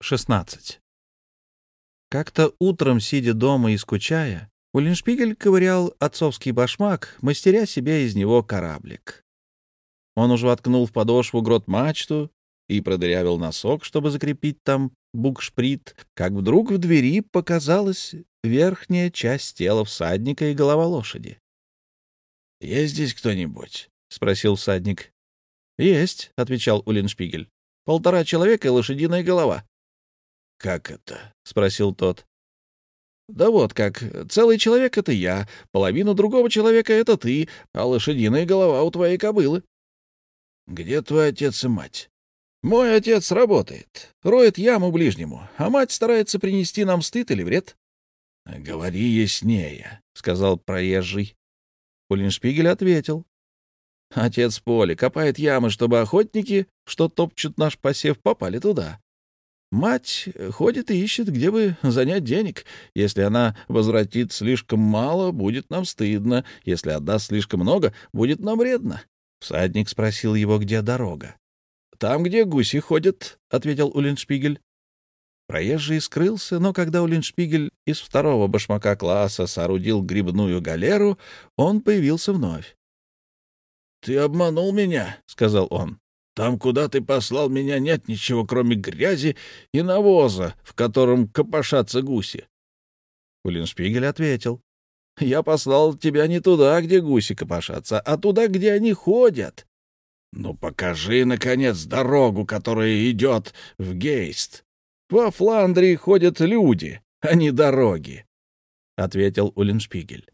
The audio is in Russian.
16. Как-то утром, сидя дома и скучая, Уллиншпигель ковырял отцовский башмак, мастеря себе из него кораблик. Он уже воткнул в подошву грот-мачту и продырявил носок, чтобы закрепить там букшприт, как вдруг в двери показалась верхняя часть тела всадника и голова лошади. — Есть здесь кто-нибудь? — спросил всадник. — Есть, — отвечал Уллиншпигель. — Полтора человека и лошадиная голова. — Как это? — спросил тот. — Да вот как. Целый человек — это я, половина другого человека — это ты, а лошадиная голова у твоей кобылы. — Где твой отец и мать? — Мой отец работает, роет яму ближнему, а мать старается принести нам стыд или вред. — Говори яснее, — сказал проезжий. Уллиншпигель ответил. — Отец Поли копает ямы, чтобы охотники, что топчут наш посев, попали туда. Мать ходит и ищет, где бы занять денег. Если она возвратит слишком мало, будет нам стыдно. Если отдаст слишком много, будет нам вредно. Всадник спросил его, где дорога. — Там, где гуси ходят, — ответил Уллиншпигель. Проезжий скрылся, но когда Уллиншпигель из второго башмака класса соорудил грибную галеру, он появился вновь. — Ты обманул меня, — сказал он. Там, куда ты послал меня, нет ничего, кроме грязи и навоза, в котором копошатся гуси. Уллиншпигель ответил. — Я послал тебя не туда, где гуси копошатся, а туда, где они ходят. — Ну, покажи, наконец, дорогу, которая идет в Гейст. Во Фландрии ходят люди, а не дороги, — ответил Уллиншпигель.